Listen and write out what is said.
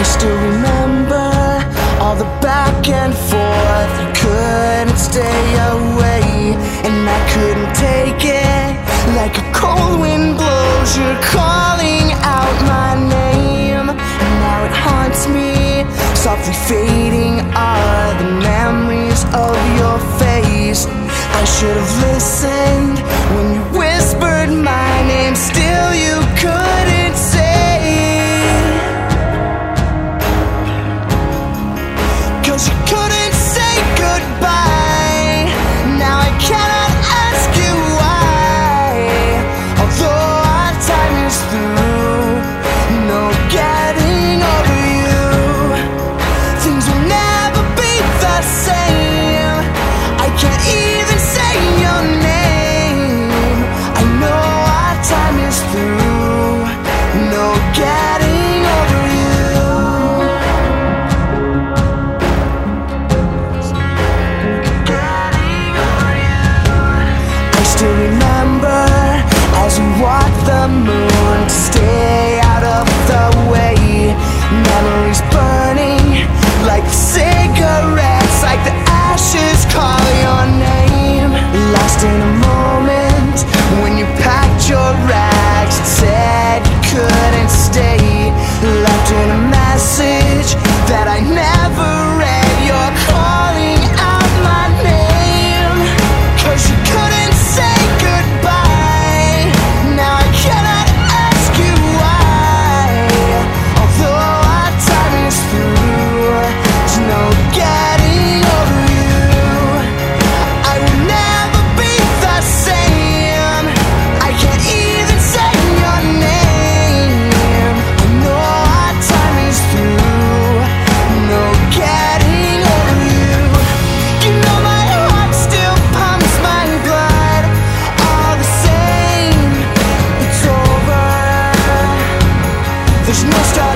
I still remember all the back and forth. You couldn't stay away, and I couldn't take it. Like a cold wind blows, you're calling out my name. And now it haunts me, softly fading are the memories of your face. I should have listened when you whispered my name, still you. There's no stop.